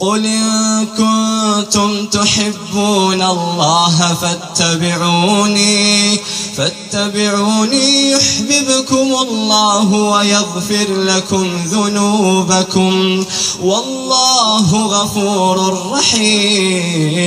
قل إن كنتم تحبون الله فاتبعوني فاتبعوني يحببكم الله ويغفر لكم ذنوبكم. والله غفور رحيم.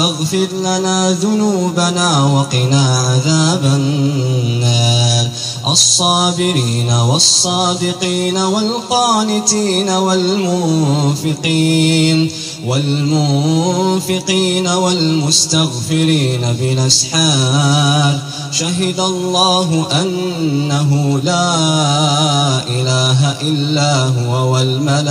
فاغفر لنا ذنوبنا وقنا عذاب النار. الصابرين والصادقين والقانتين والمنفقين والمنفقين والمستغفرين بالأسحار. شهد الله أنه لا إله إلا هو والملائكة.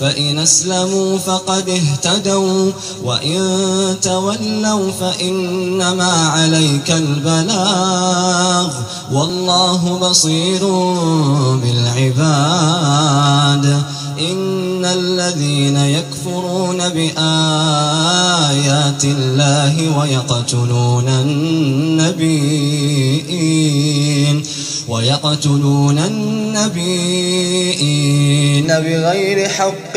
فإن أسلموا فقد اهتدوا وإن تولوا فإنما عليك البلاغ. والله بصير بالعباد. إن الذين يكفرون بآيات الله ويقتلون النبيين ويقتلون النبيين بغير حق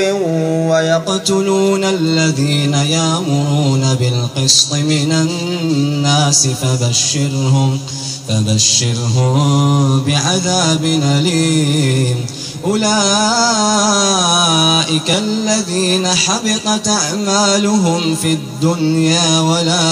ويقتلون الذين يامرون بالقسط من الناس فبشرهم فبشرهم بعذاب أليم. أولئك الذين حبطت أعمالهم في الدنيا والآخرة.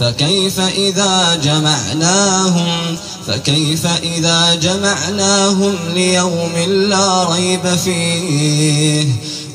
فكيف إذا جمعناهم؟ فكيف إذا جمعناهم ليوم لا ريب فيه؟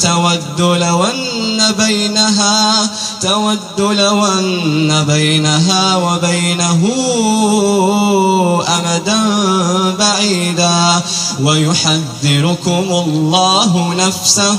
تود لو أن بينها تود لو أن بينها وبينه أمدا بعيدا. ويحذركم الله نفسه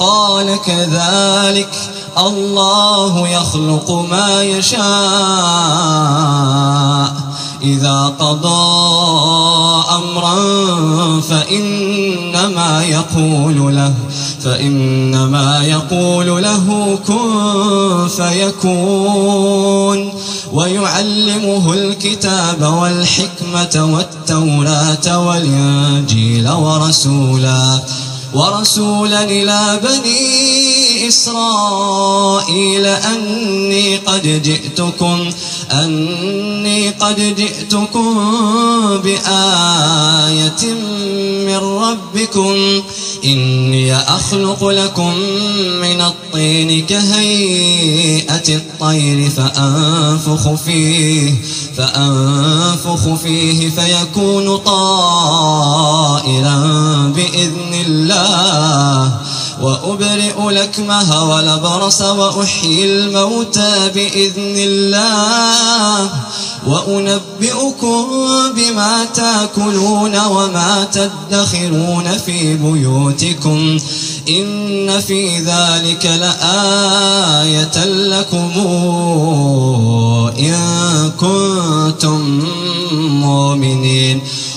قال كذلك الله يخلق ما يشاء. إذا قضى أمرا فإنما يقول له فإنما يقول له كن فيكون. ويعلمه الكتاب والحكمة والتوراة والإنجيل ورسولا. ورسولا إلى بني إسرائيل أني قد جئتكم أني قد جئتكم بآية من ربكم. إني أخلق لكم من الطين كهيئة الطير فأنفخ فيه فأنفخ فيه فيكون طائرا بإذن الله. وأبرئ لكمه ولبرص وأحيي الموتى بإذن الله. وأنبئكم بما تأكلون وما تدخرون في بيوتكم. إن في ذلك لآية لكم إن كنتم مؤمنين.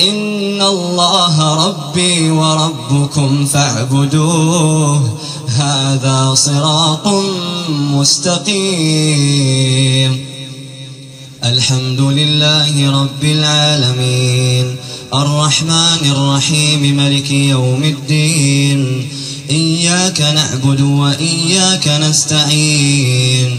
إن الله ربي وربكم فاعبدوه هذا صراط مستقيم الحمد لله رب العالمين الرحمن الرحيم ملك يوم الدين إياك نعبد وإياك نستعين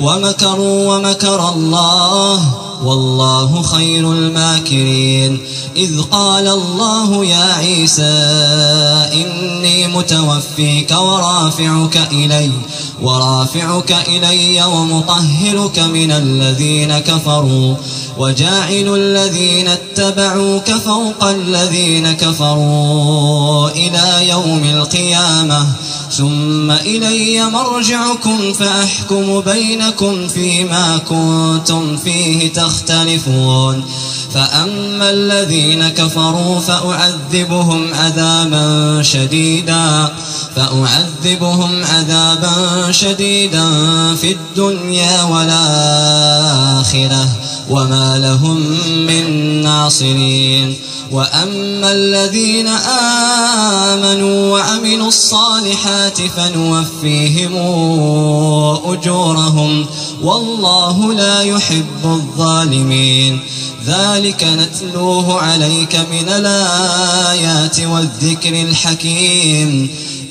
ومكروا ومكر الله. والله خير الماكرين. إذ قال الله يا عيسى إني متوفيك ورافعك إلي ورافعك إلي ومطهرك من الذين كفروا وجاعل الذين اتبعوك فوق الذين كفروا إلى يوم القيامة. ثم إلي مرجعكم فأحكم بينكم فيما كنتم فيه تختلفون فأما الذين كفروا فأعذبهم عذابا شديدا فأعذبهم عذابا شديدا في الدنيا والآخرة. وما لهم من ناصرين وأما الذين آمنوا وعملوا الصالحات فنوفيهم أجورهم والله لا يحب الظالمين ذلك نتلوه عليك من الآيات والذكر الحكيم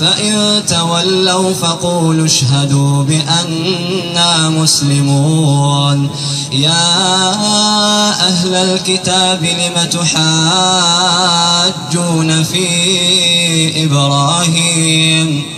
فإن تولوا فقولوا اشهدوا بأننا مسلمون. يا أهل الكتاب لم تحاجون في إبراهيم؟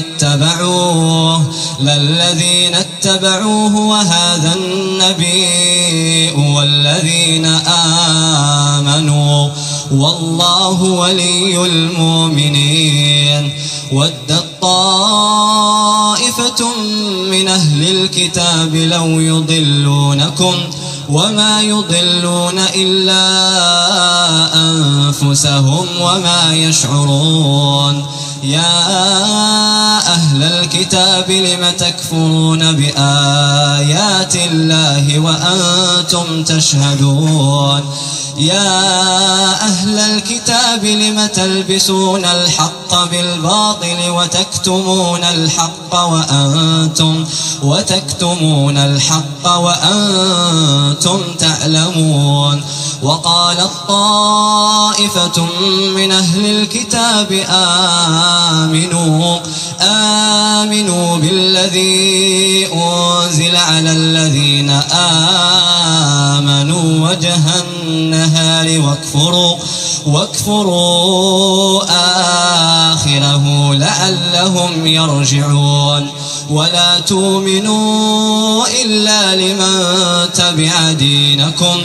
اتبعوه للذين اتبعوه وهذا النبي والذين آمنوا والله ولي المؤمنين. ودت طائفة من أهل الكتاب لو يضلونكم وما يضلون إلا أنفسهم وما يشعرون. يا أهل الكتاب لم تكفرون بآيات الله وأنتم تشهدون يا أهل الكتاب لم تلبسون الحق بالباطل وتكتمون الحق وأنتم وتكتمون الحق وأنتم تعلمون وقالت طائفة من أهل الكتاب آمنوا آمنوا بالذي أنزل على الذين آمنوا وجه النهار واكفروا واكفروا آخره لعلهم يرجعون. ولا تؤمنوا إلا لمن تبع دينكم.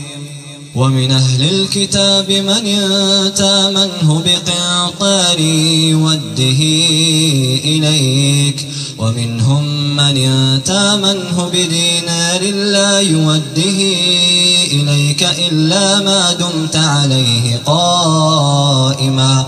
ومن أهل الكتاب من تامنه بقنطار يوده إليك. ومنهم من تامنه بدينار لا يوده إليك إلا ما دمت عليه قائما.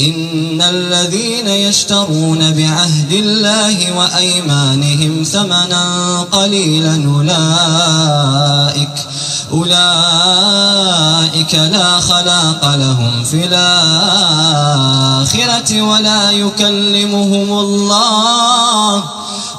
إن الذين يشترون بعهد الله وأيمانهم ثمنا قليلا أولئك أولئك لا خلاق لهم في الآخرة ولا يكلمهم الله.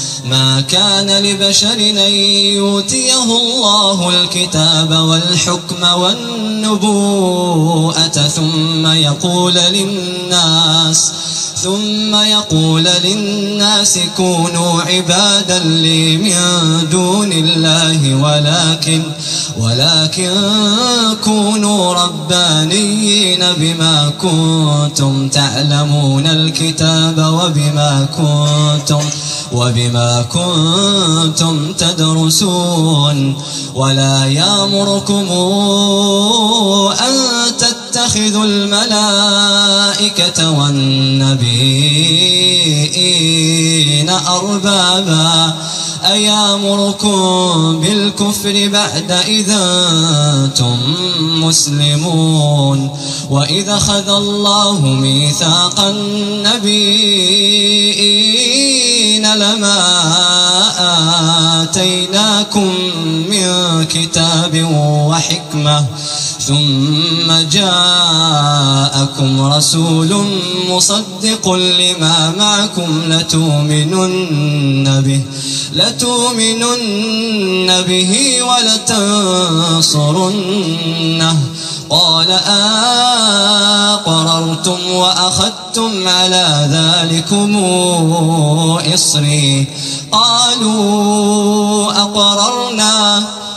us. ما كان لبشر أن يؤتيه الله الكتاب والحكم والنبوءة ثم يقول للناس ثم يقول للناس كونوا عبادا لي من دون الله ولكن ولكن كونوا ربانيين بما كنتم تعلمون الكتاب وبما كنتم وبما كنتم تدرسون ولا يأمركم أن تتخذوا الملائكة والنبيين أربابا أيأمركم بالكفر بعد إذا أنتم مسلمون وإذا خذ الله ميثاق النبيين لما آتيناكم من كتاب وحكمة ثم جاءكم رسول مصدق لما معكم لتؤمنن به لتؤمنن به ولتنصرنه. قال أقررتم وأخذتم على ذلكم إصري. قالوا أقررنا.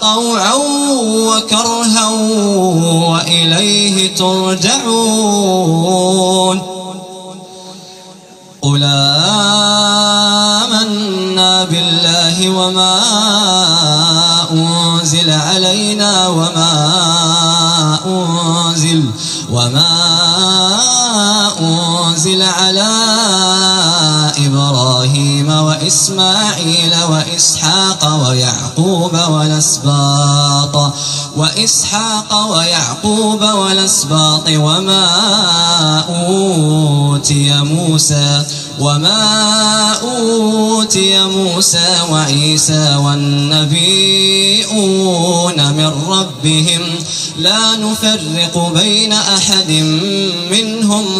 طوعا وكرها وإليه ترجعون. قل آمنا بالله وما أنزل علينا وما أنزل وما أنزل على إبراهيم وإسماعيل وإسحاق ويعقوب والأسباط. وإسحاق ويعقوب والأسباط. وما أوتي موسى وما أوتي موسى وعيسى والنبيون من ربهم. لا نفرق بين أحد منهم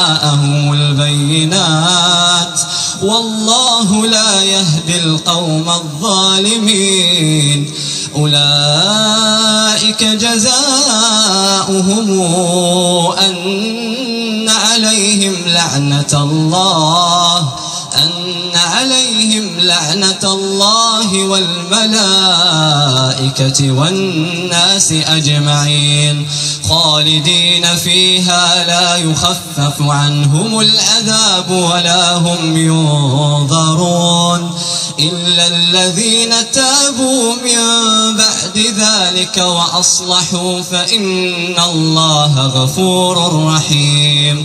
وجاءهم البينات. والله لا يهدي القوم الظالمين. أولئك جزاؤهم أن عليهم لعنة الله أن عليهم لعنة الله والملائكة والناس أجمعين. خالدين فيها لا يخفف عنهم العذاب ولا هم ينظرون. إلا الذين تابوا من بعد ذلك وأصلحوا فإن الله غفور رحيم.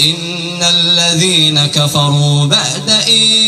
إن الذين كفروا بعد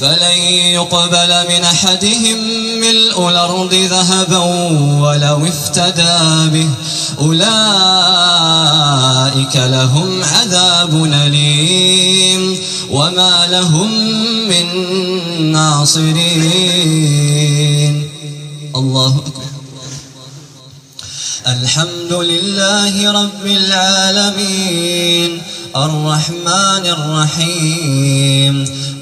فلن يقبل من أحدهم ملء الأرض ذهبا ولو افتدى به. أولئك لهم عذاب أليم. وما لهم من ناصرين. الله أكبر. الحمد لله رب العالمين. الرحمن الرحيم.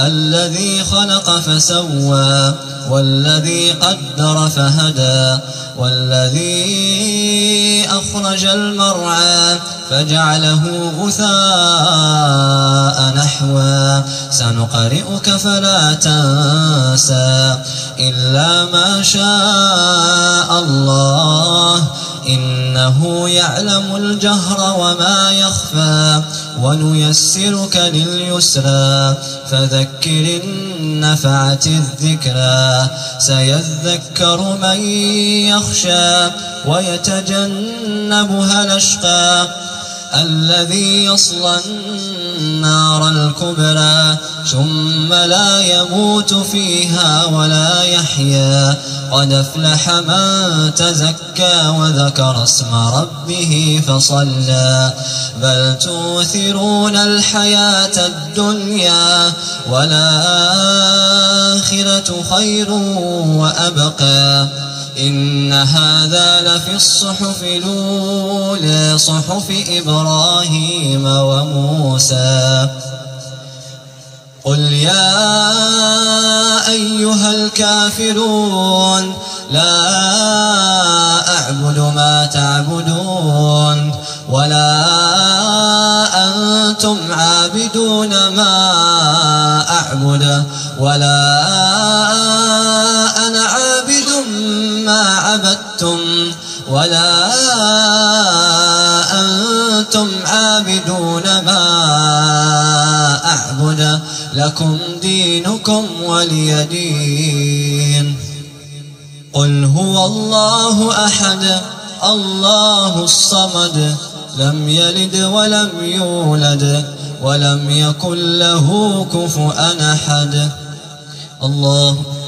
الذي خلق فسوى والذي قدر فهدى والذي أخرج المرعى فجعله غثاء نحوا سنقرئك فلا تنسى إلا ما شاء الله. إنه يعلم الجهر وما يخفى ونيسرك لليسرى فذكر النفعة الذكرى سيذكر من يخشى ويتجنبها الأشقى الذي يصلى النار الكبرى ثم لا يموت فيها ولا يحيا. قد أفلح من تزكى وذكر اسم ربه فصلى. بل توثرون الحياة الدنيا والآخرة خير وأبقى. إن هذا لفي الصحف الأولى صحف إبراهيم وموسى. قل يا أيها الكافرون لا أعبد ما تعبدون ولا أنتم عابدون ما أعبد ولا أنا ولا أنتم عابدون ما أعبد لكم دينكم ولي دين. قل هو الله أحد الله الصمد لم يلد ولم يولد ولم يكن له كفؤا أحد. الله